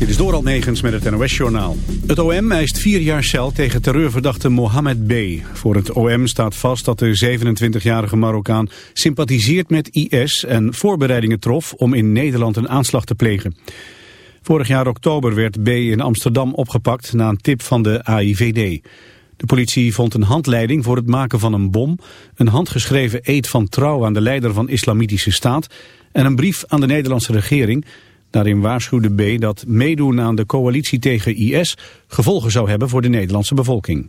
Dit is Doral Negens met het NOS-journaal. Het OM eist vier jaar cel tegen terreurverdachte Mohammed B. Voor het OM staat vast dat de 27-jarige Marokkaan sympathiseert met IS... en voorbereidingen trof om in Nederland een aanslag te plegen. Vorig jaar oktober werd B. in Amsterdam opgepakt na een tip van de AIVD. De politie vond een handleiding voor het maken van een bom... een handgeschreven eed van trouw aan de leider van Islamitische Staat... en een brief aan de Nederlandse regering... Daarin waarschuwde B dat meedoen aan de coalitie tegen IS gevolgen zou hebben voor de Nederlandse bevolking.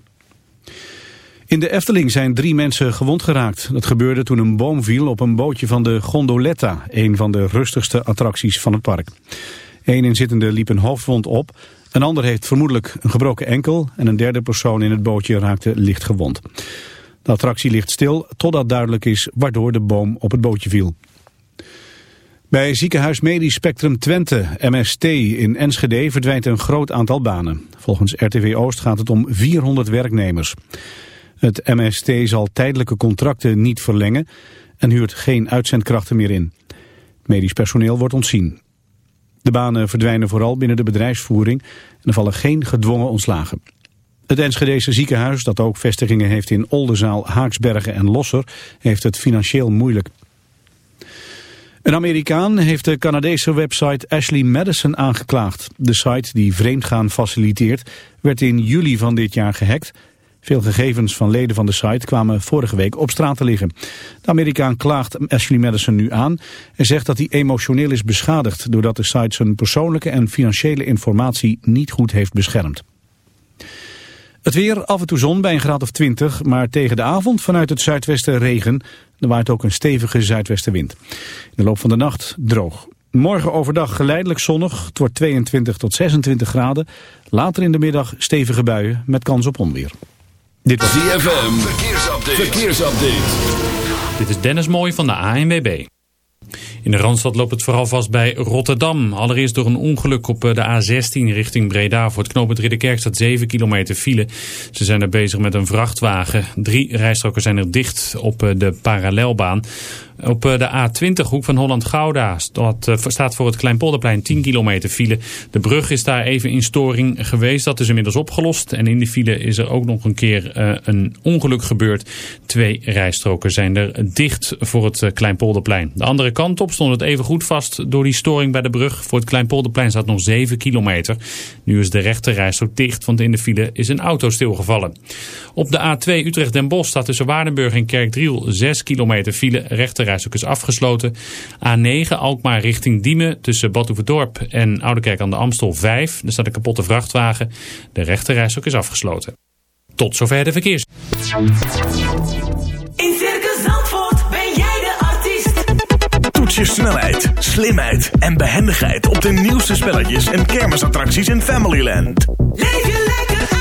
In de Efteling zijn drie mensen gewond geraakt. Dat gebeurde toen een boom viel op een bootje van de Gondoletta, een van de rustigste attracties van het park. Eén inzittende liep een hoofdwond op, een ander heeft vermoedelijk een gebroken enkel en een derde persoon in het bootje raakte licht gewond. De attractie ligt stil totdat duidelijk is waardoor de boom op het bootje viel. Bij ziekenhuis Medisch Spectrum Twente, MST, in Enschede verdwijnt een groot aantal banen. Volgens RTV Oost gaat het om 400 werknemers. Het MST zal tijdelijke contracten niet verlengen en huurt geen uitzendkrachten meer in. Medisch personeel wordt ontzien. De banen verdwijnen vooral binnen de bedrijfsvoering en er vallen geen gedwongen ontslagen. Het Enschedese ziekenhuis, dat ook vestigingen heeft in Oldenzaal, Haaksbergen en Losser, heeft het financieel moeilijk. Een Amerikaan heeft de Canadese website Ashley Madison aangeklaagd. De site die vreemdgaan faciliteert werd in juli van dit jaar gehackt. Veel gegevens van leden van de site kwamen vorige week op straat te liggen. De Amerikaan klaagt Ashley Madison nu aan en zegt dat hij emotioneel is beschadigd... doordat de site zijn persoonlijke en financiële informatie niet goed heeft beschermd. Het weer, af en toe zon bij een graad of 20, maar tegen de avond vanuit het zuidwesten regen. Er waait ook een stevige zuidwestenwind. In de loop van de nacht droog. Morgen overdag geleidelijk zonnig. Het wordt 22 tot 26 graden. Later in de middag stevige buien met kans op onweer. Dit was ZFM. Verkeersupdate. Verkeersupdate. Dit is Dennis Mooij van de ANWB. In de Randstad loopt het vooral vast bij Rotterdam. Allereerst door een ongeluk op eh, de A16 richting Breda. Voor het knooppunt Ridderkerk staat 7 kilometer file. Ze zijn er bezig met een vrachtwagen. Drie rijstroken zijn er dicht op eh, de parallelbaan. Op eh, de A20 hoek van Holland-Gouda staat voor het Kleinpolderplein 10 kilometer file. De brug is daar even in storing geweest. Dat is inmiddels opgelost. En in die file is er ook nog een keer een ongeluk gebeurd. Twee rijstroken zijn er dicht voor het Kleinpolderplein. De andere kant op stond het even goed vast door die storing bij de brug. Voor het Kleinpolderplein staat nog 7 kilometer. Nu is de rechterrijstrook dicht, want in de file is een auto stilgevallen. Op de A2 Utrecht-Den Bosch staat tussen Waardenburg en Kerkdriel 6 kilometer file. Is afgesloten. A9 Alkmaar richting Diemen tussen Badhoevedorp en Oudekerk aan de Amstel 5. Er staat een kapotte vrachtwagen. De rechterrijstrook is afgesloten. Tot zover de verkeers. je snelheid, slimheid en behendigheid op de nieuwste spelletjes en kermisattracties in Familyland. Leef je lekker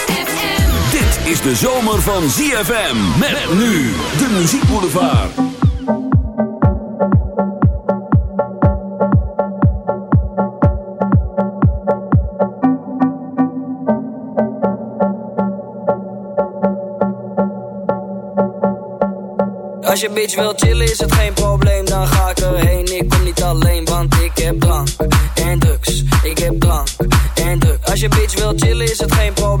Is de zomer van ZFM. Met nu de muziekboulevard. Als je bitch wil chillen is het geen probleem, dan ga ik erheen. Ik kom niet alleen, want ik heb drank en drugs. Ik heb drank en drugs. Als je bitch wil chillen is het geen probleem,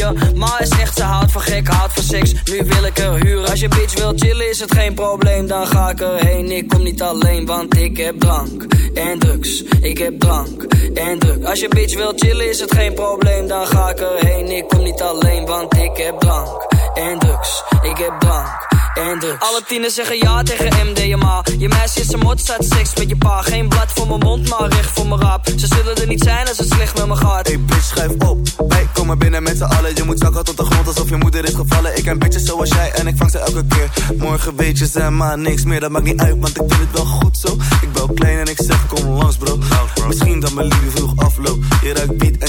ma is echt, ze houdt van gek, houdt van seks. Nu wil ik er huren. Als je bitch wil chillen, is het geen probleem, dan ga ik erheen. Ik kom niet alleen, want ik heb drank en drugs. Ik heb drank en drugs. Als je bitch wil chillen, is het geen probleem, dan ga ik erheen. Ik kom niet alleen, want ik heb drank en drugs. Ik heb drank en drugs. Alle tieners zeggen ja tegen MDMA. Je meisje is een mot, staat seks met je pa. Geen blad voor mijn mond, maar recht voor mijn rap. Ze zullen er niet zijn als het slecht met me gaat. Hey bitch, schrijf op. z'n allen. Je moet zakken tot de grond alsof je moeder is gevallen. Ik ken bitches zoals jij en ik vang ze elke keer. Morgen weet je ze maar niks meer. Dat maakt niet uit, want ik vind het wel goed zo. Ik bel klein en ik zeg kom langs bro. Misschien dat mijn liefde vroeg afloopt. Je ruikt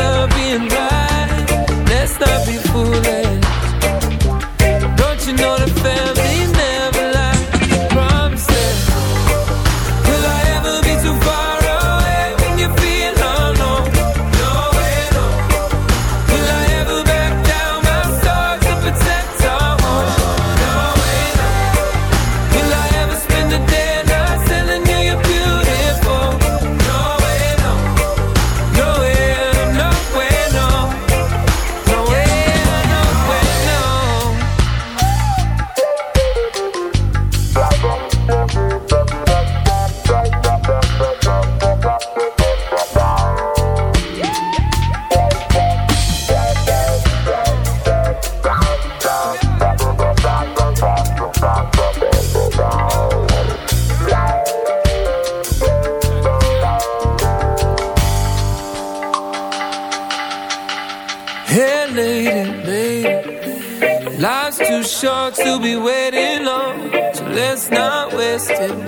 Her being right. Let's not be foolish. Not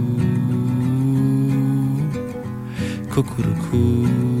Cuckoo-coo.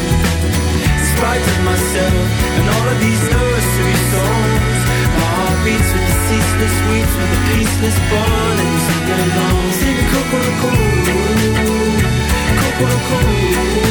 Spite myself and all of these nursery songs, my heart beats with the ceaseless weeps with the peaceless burning to belong. Sing cuckoo-cuckoo, cuckoo-cuckoo, sing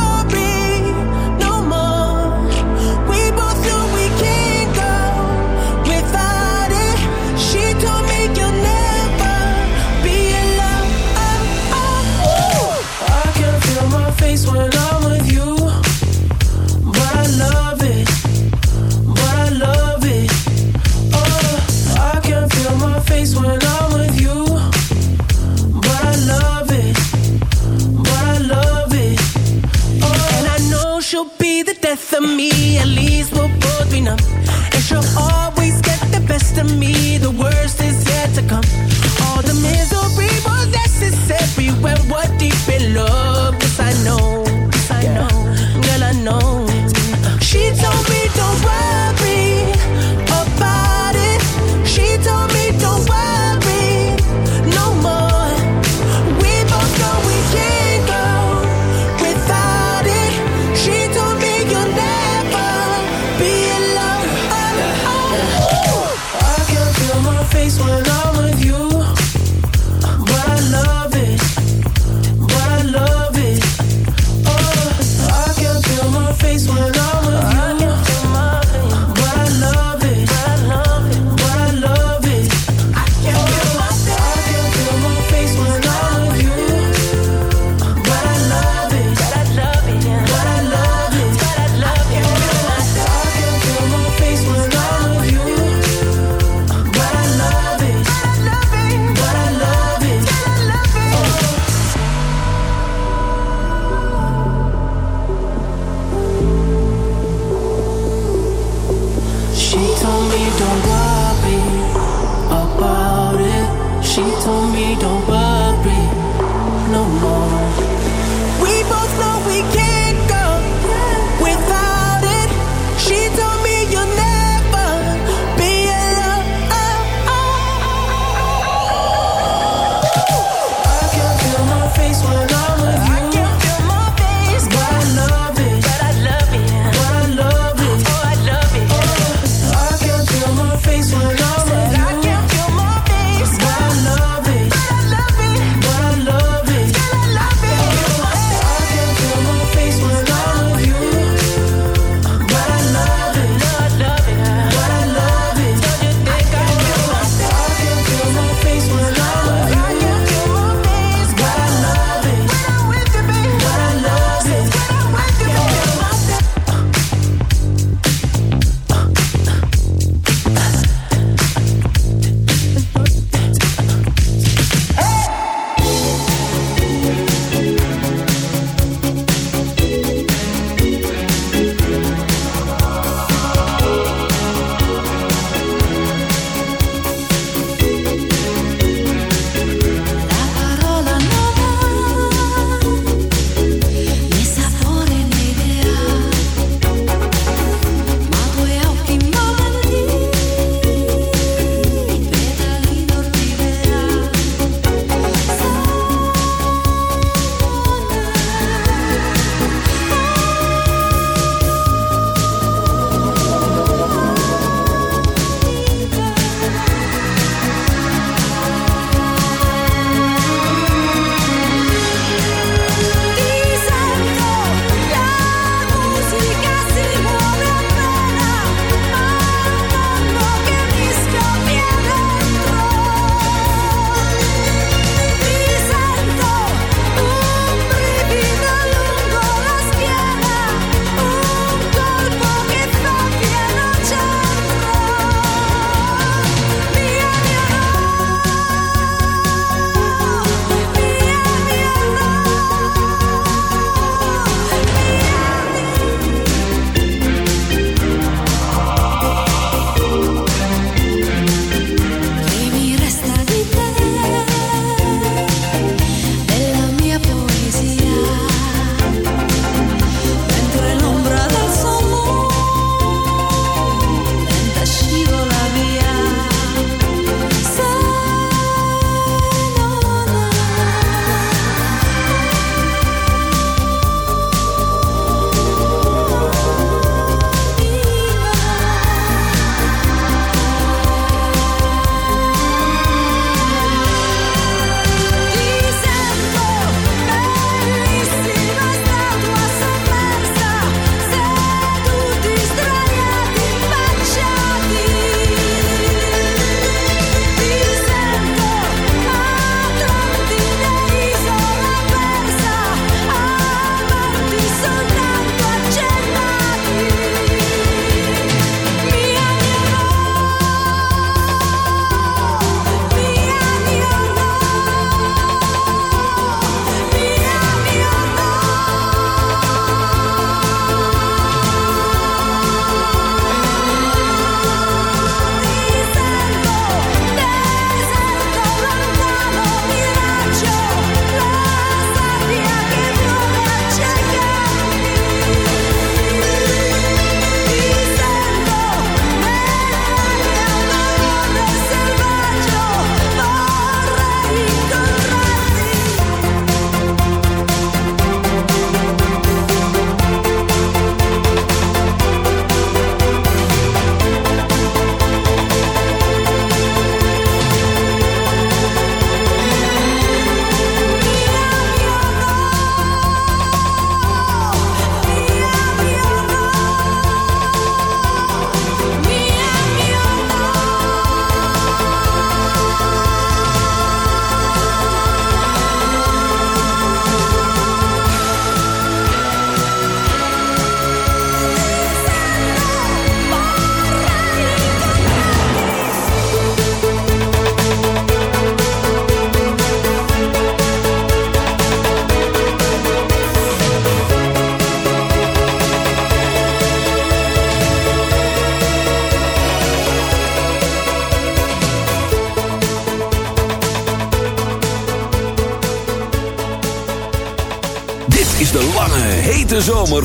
And she'll always get the best of me, the worst is yet to come. All the misery was necessary when we're deep in love, Yes, I know.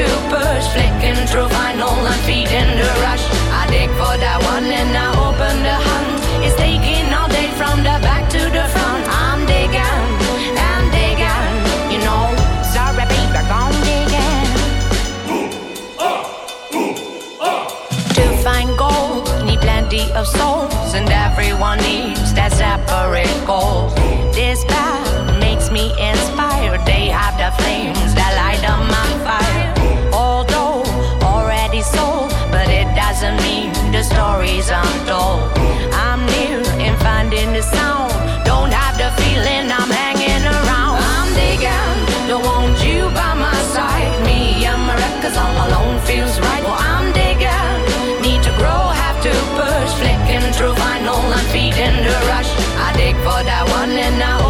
tubers flicking through vinyl and feeding the rush. I dig for that one and I open the hunt. It's taking all day from the back to the front. I'm digging, I'm digging, you know. Sorry, baby, I'm digging. Ooh, uh, ooh, uh. To find gold, need plenty of souls, and everyone needs that separate gold. This path makes me inspired. They have the flames that light up my fire. Doesn't mean the story's untold. I'm near in finding the sound. Don't have the feeling I'm hanging around. I'm digging, don't want you by my side. Me and my records all alone feels right. Well, I'm digging, need to grow, have to push. Flicking through vinyl and feeding the rush. I dig for that one and I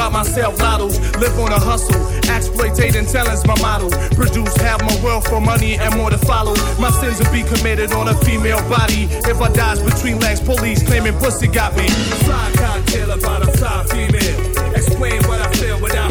by myself, lottos. Live on a hustle, exploitating talent's my model. Produce half my wealth for money and more to follow. My sins will be committed on a female body. If I dies between legs, police claiming pussy got me. Fly cocktail about a fly female. Explain what I feel without